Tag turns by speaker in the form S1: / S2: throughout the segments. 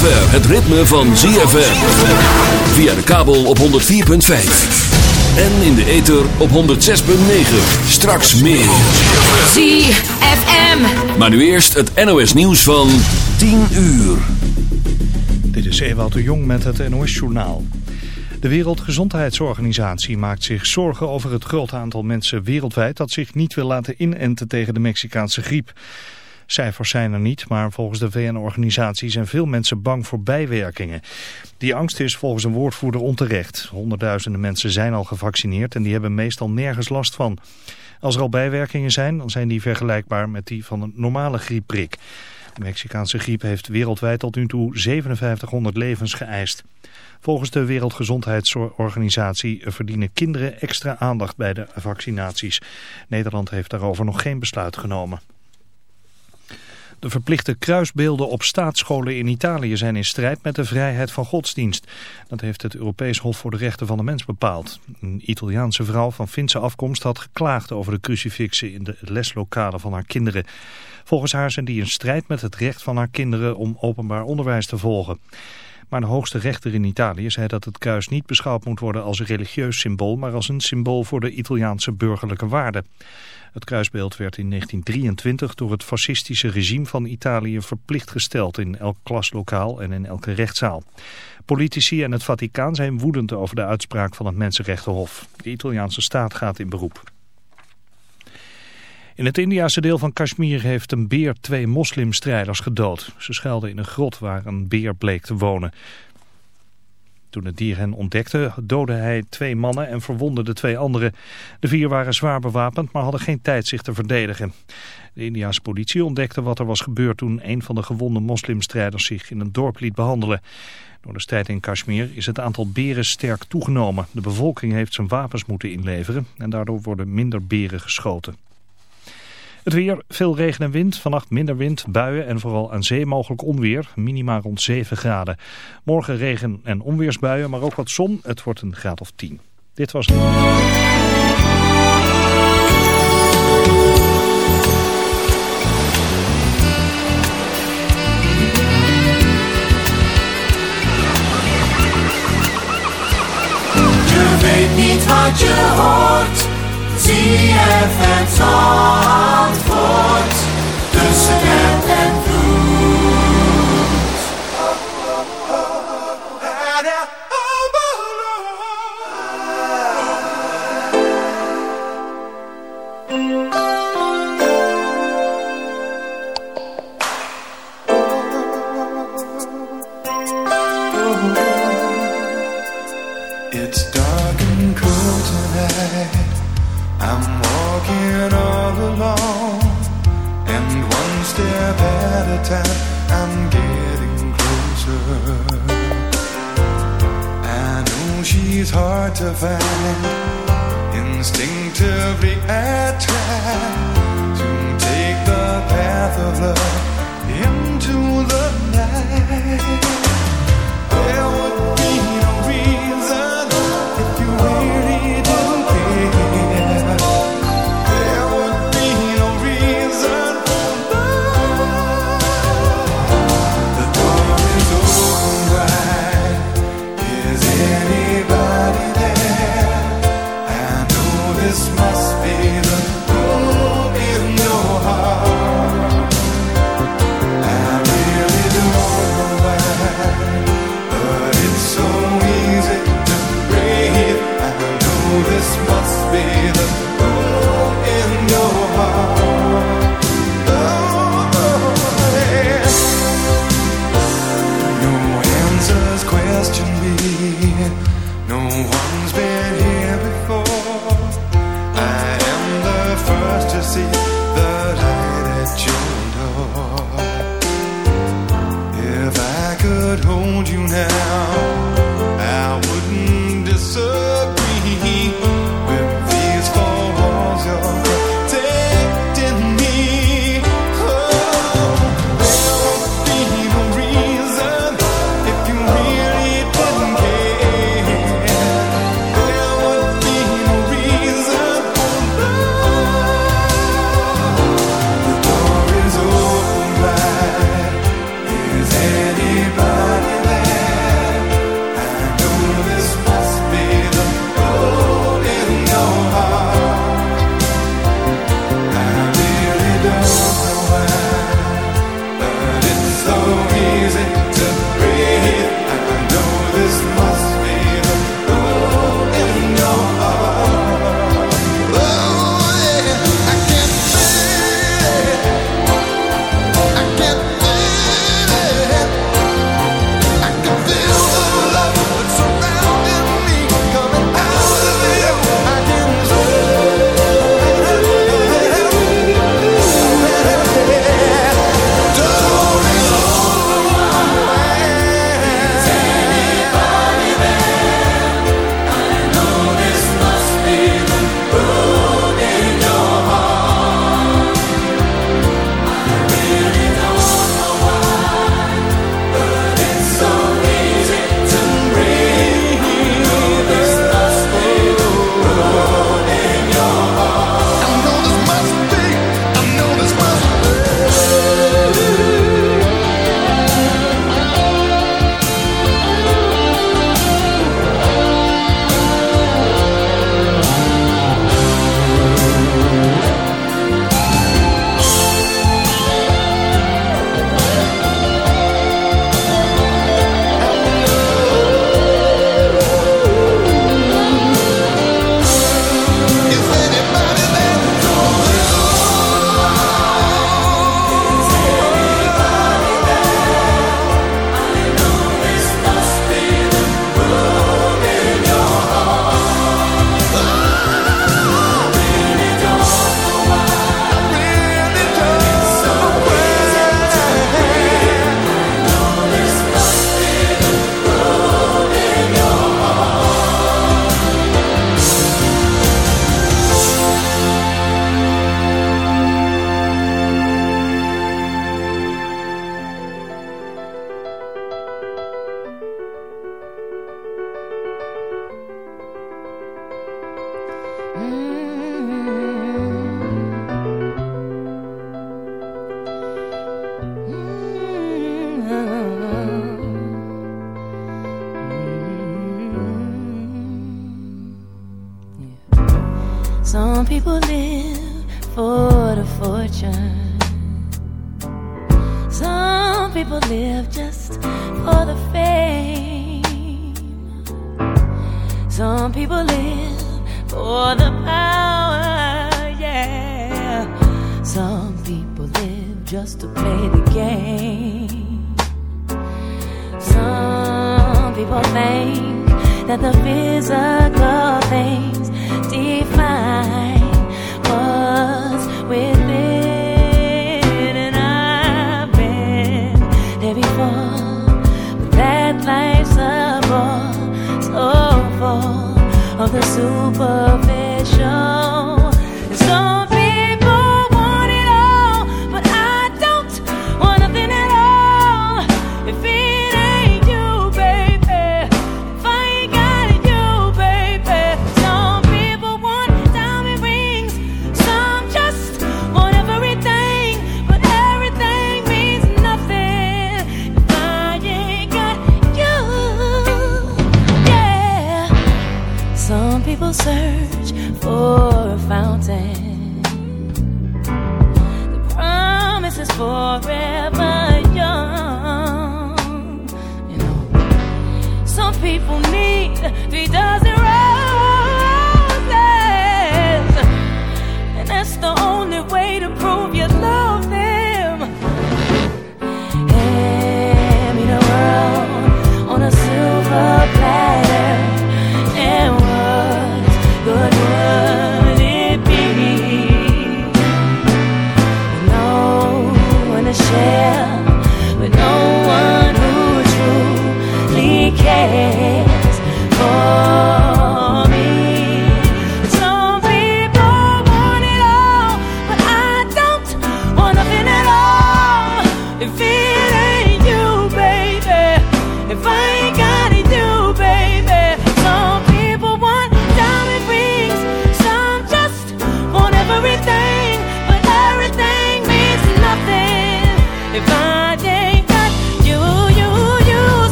S1: zover het ritme van ZFM. Via de kabel op 104.5. En in de ether op 106.9. Straks meer.
S2: ZFM.
S1: Maar nu eerst het NOS nieuws van 10 uur.
S3: Dit is Ewout de Jong met het NOS-journaal. De Wereldgezondheidsorganisatie maakt zich zorgen over het grote aantal mensen wereldwijd dat zich niet wil laten inenten tegen de Mexicaanse griep. Cijfers zijn er niet, maar volgens de VN-organisatie zijn veel mensen bang voor bijwerkingen. Die angst is volgens een woordvoerder onterecht. Honderdduizenden mensen zijn al gevaccineerd en die hebben meestal nergens last van. Als er al bijwerkingen zijn, dan zijn die vergelijkbaar met die van een normale griepprik. De Mexicaanse griep heeft wereldwijd tot nu toe 5700 levens geëist. Volgens de Wereldgezondheidsorganisatie verdienen kinderen extra aandacht bij de vaccinaties. Nederland heeft daarover nog geen besluit genomen. De verplichte kruisbeelden op staatsscholen in Italië zijn in strijd met de vrijheid van godsdienst. Dat heeft het Europees Hof voor de Rechten van de Mens bepaald. Een Italiaanse vrouw van Finse afkomst had geklaagd over de crucifixen in de leslokalen van haar kinderen. Volgens haar zijn die in strijd met het recht van haar kinderen om openbaar onderwijs te volgen. Maar de hoogste rechter in Italië zei dat het kruis niet beschouwd moet worden als een religieus symbool, maar als een symbool voor de Italiaanse burgerlijke waarden. Het kruisbeeld werd in 1923 door het fascistische regime van Italië verplicht gesteld in elk klaslokaal en in elke rechtszaal. Politici en het Vaticaan zijn woedend over de uitspraak van het Mensenrechtenhof. De Italiaanse staat gaat in beroep. In het Indiase deel van Kashmir heeft een beer twee moslimstrijders gedood. Ze schuilden in een grot waar een beer bleek te wonen. Toen het dier hen ontdekte, doodde hij twee mannen en verwondde de twee anderen. De vier waren zwaar bewapend, maar hadden geen tijd zich te verdedigen. De Indiase politie ontdekte wat er was gebeurd toen een van de gewonde moslimstrijders zich in een dorp liet behandelen. Door de strijd in Kashmir is het aantal beren sterk toegenomen. De bevolking heeft zijn wapens moeten inleveren en daardoor worden minder beren geschoten. Weer, veel regen en wind. Vannacht minder wind, buien en vooral aan zee mogelijk onweer. Minima rond 7 graden. Morgen regen- en onweersbuien, maar ook wat zon. Het wordt een graad of 10. Dit was het.
S4: Weet niet wat je hoort. ZFM Zandvoort. Tussen app en
S5: she's hard to find. Instinctively, I try to take the path of love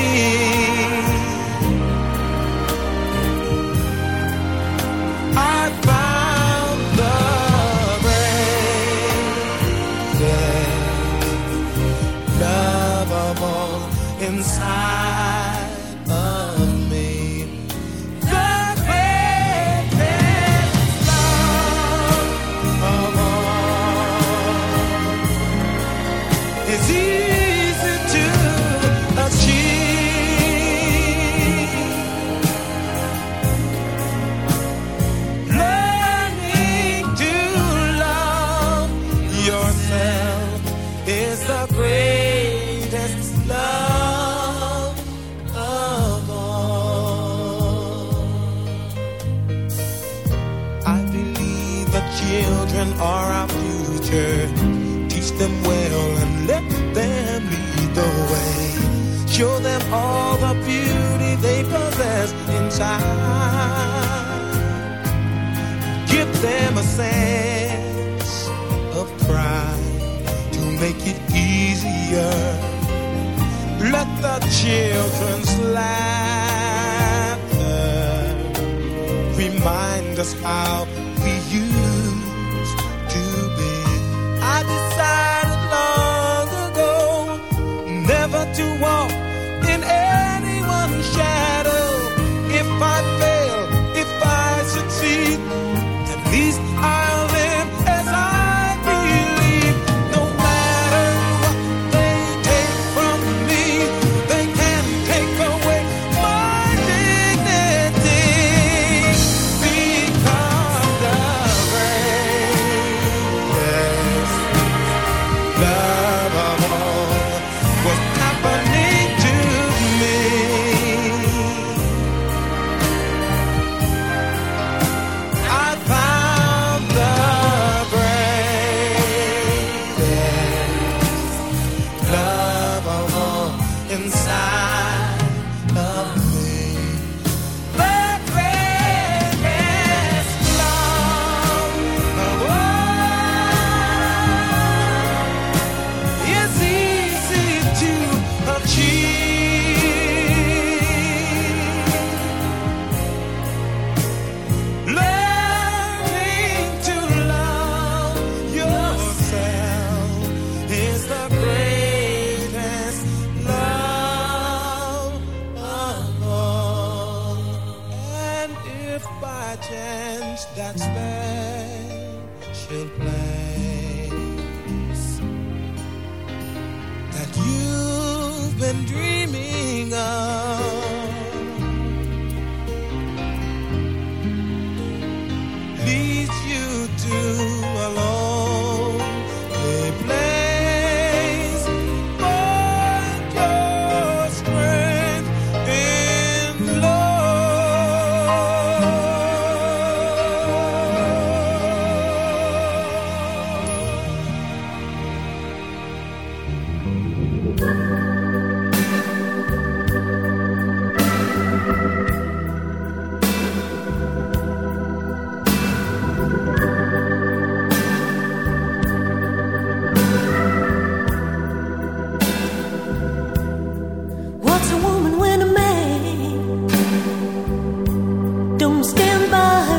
S6: You. Children's laughter. Remind us how
S2: don't stand by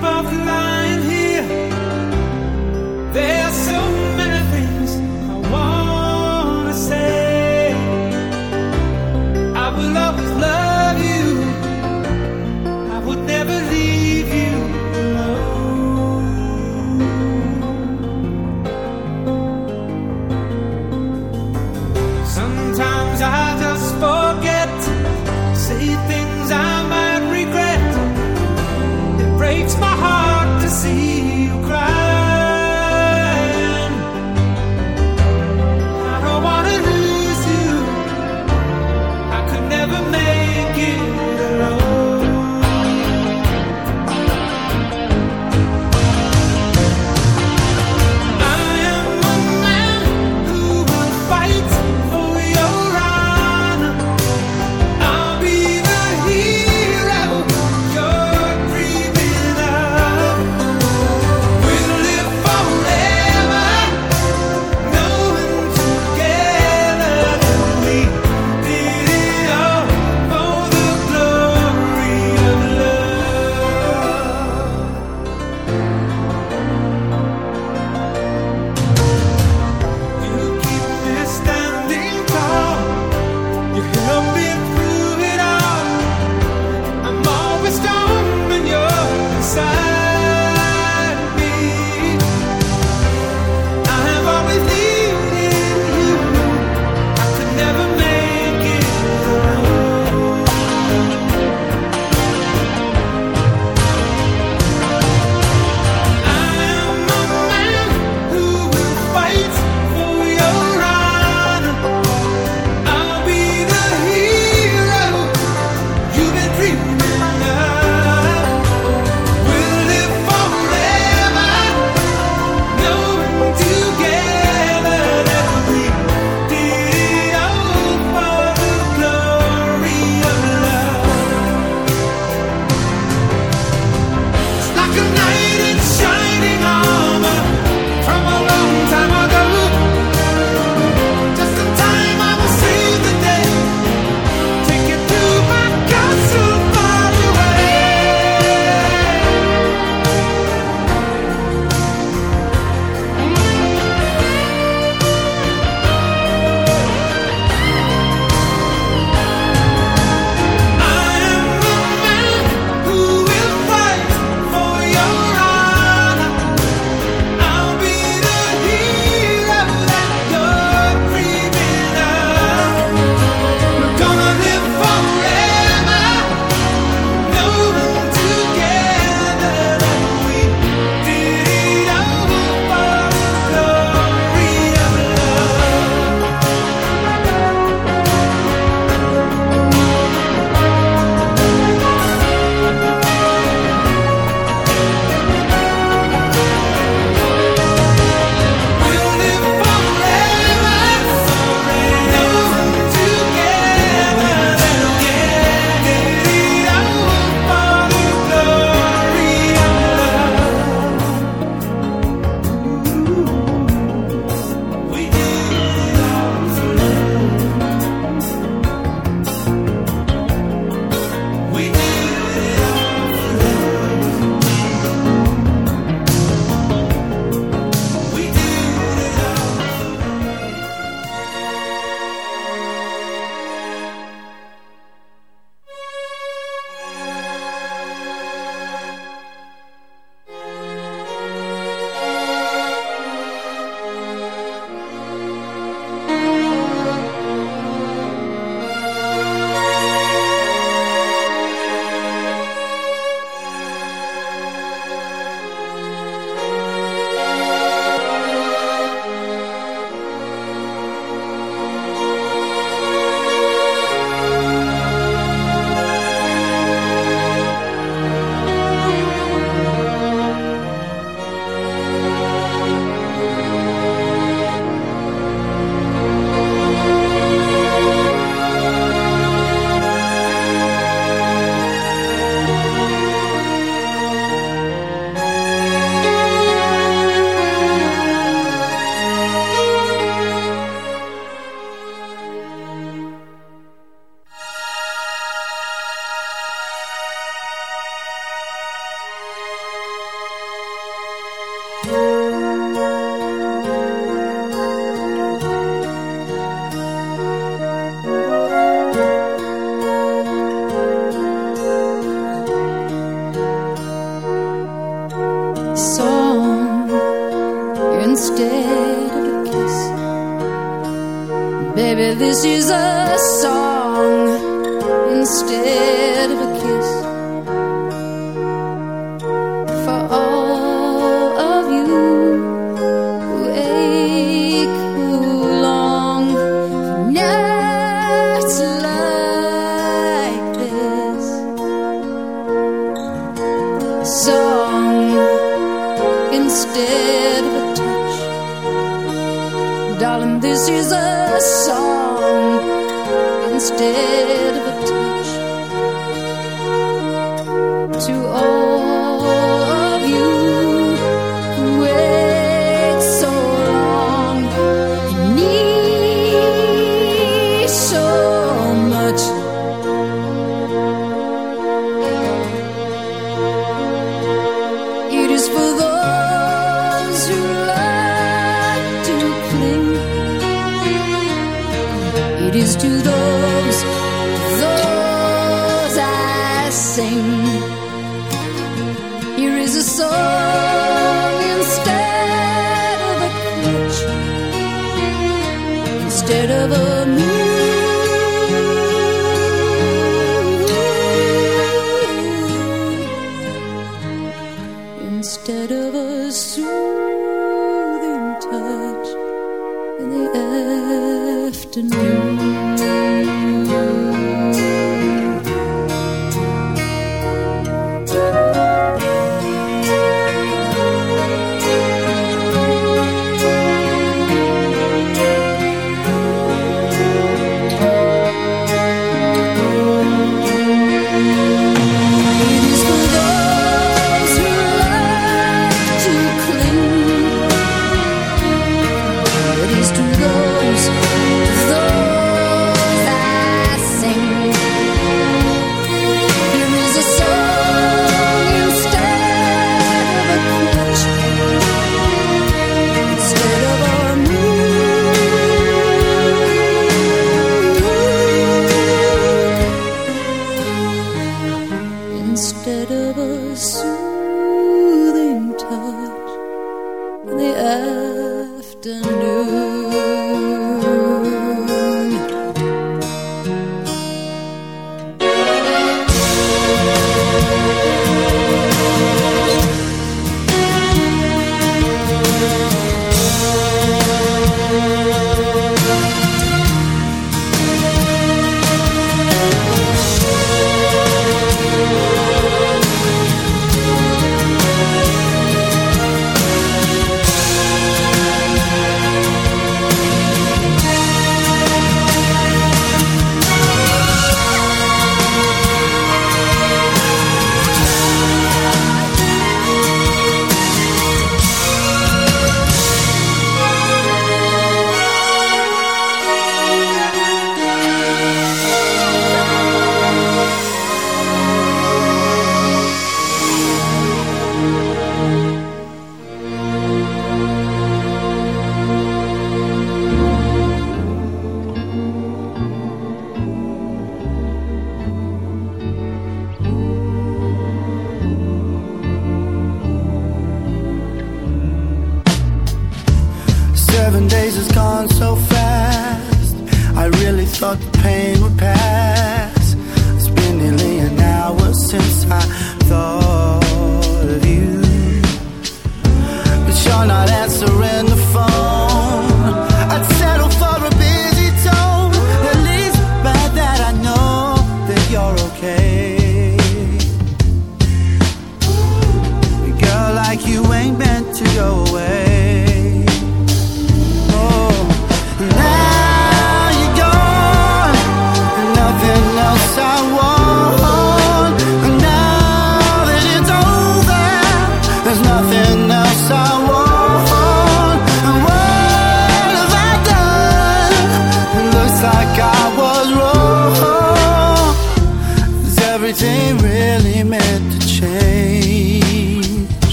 S2: above the
S7: line.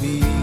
S8: be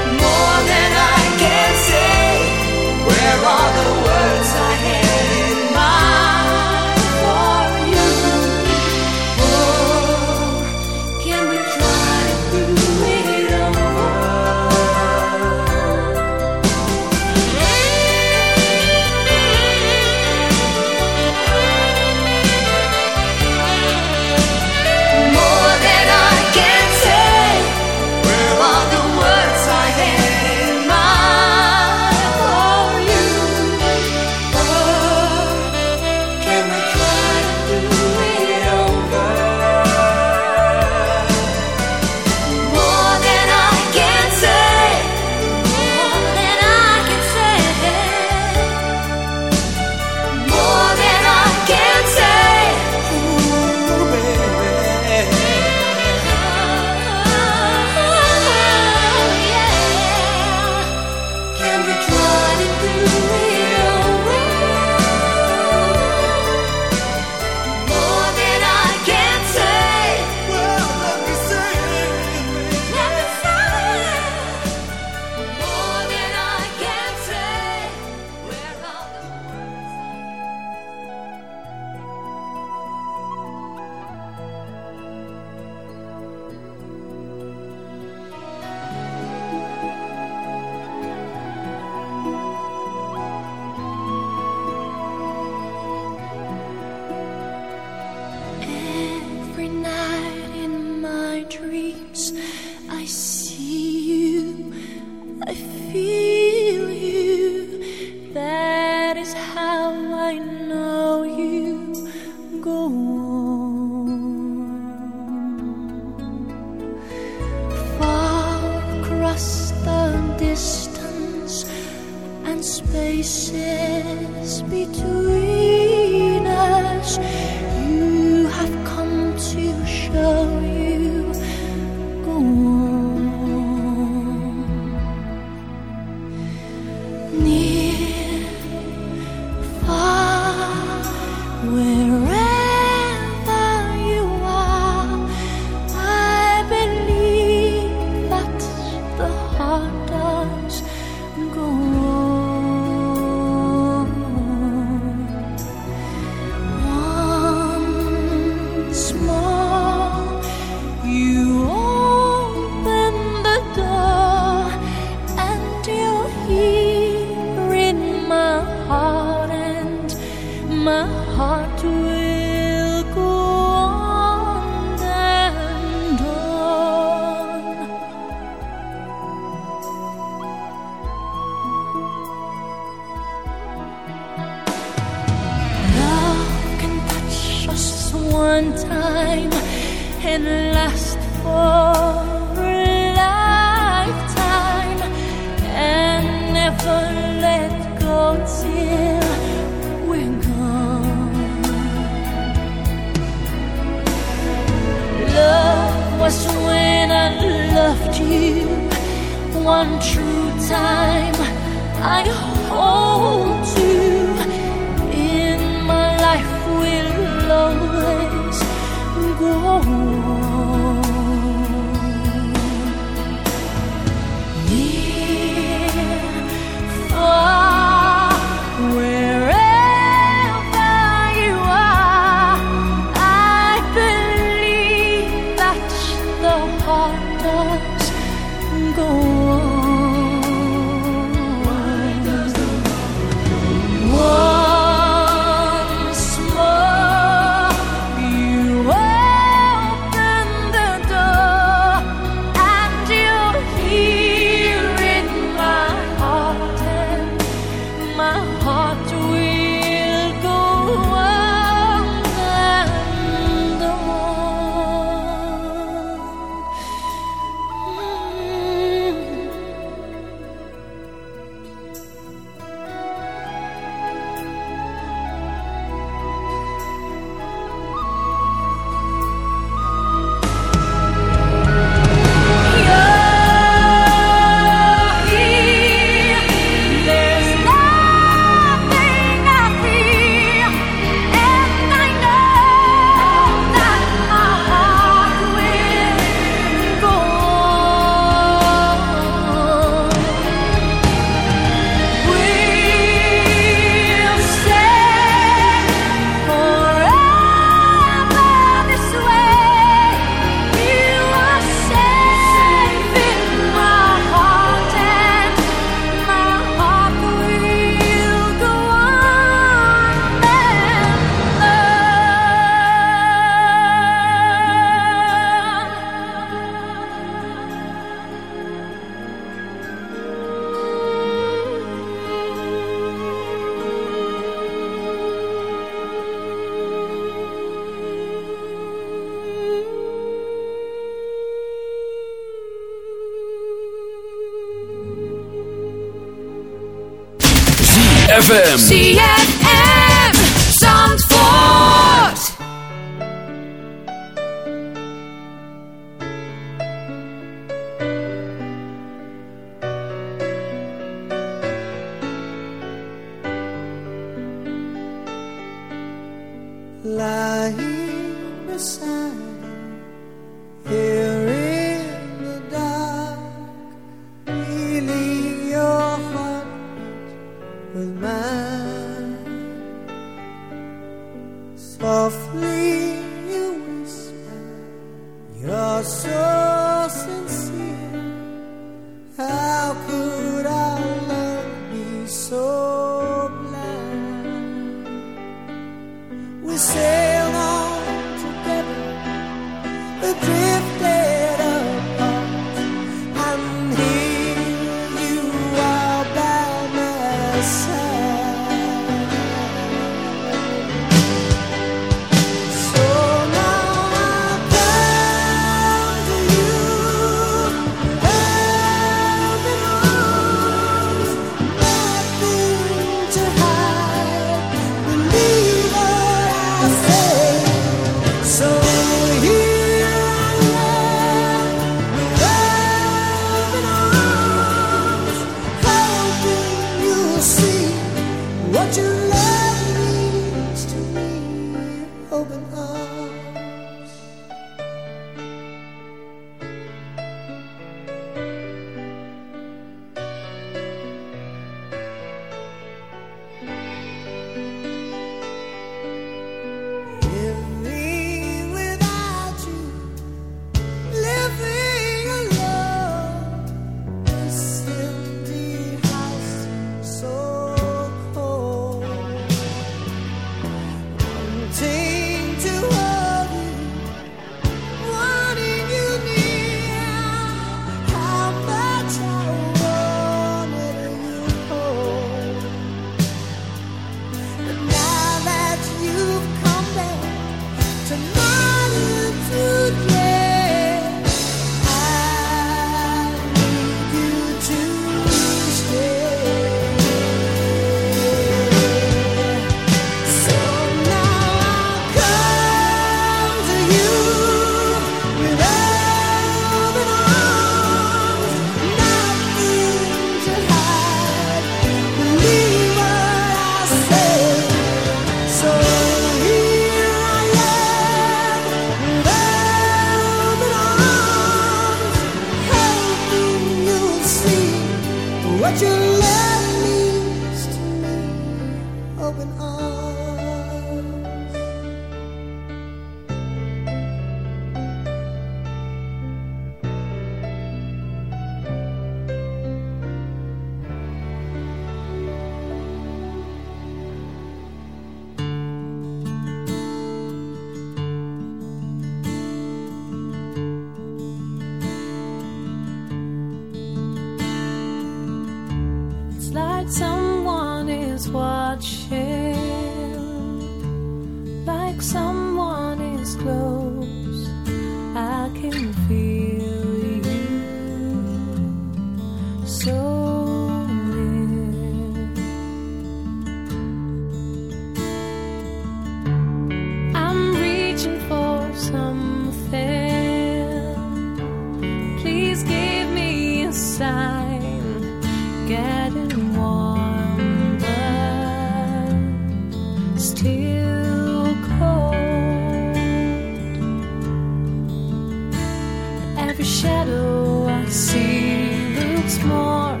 S8: Every shadow I see looks more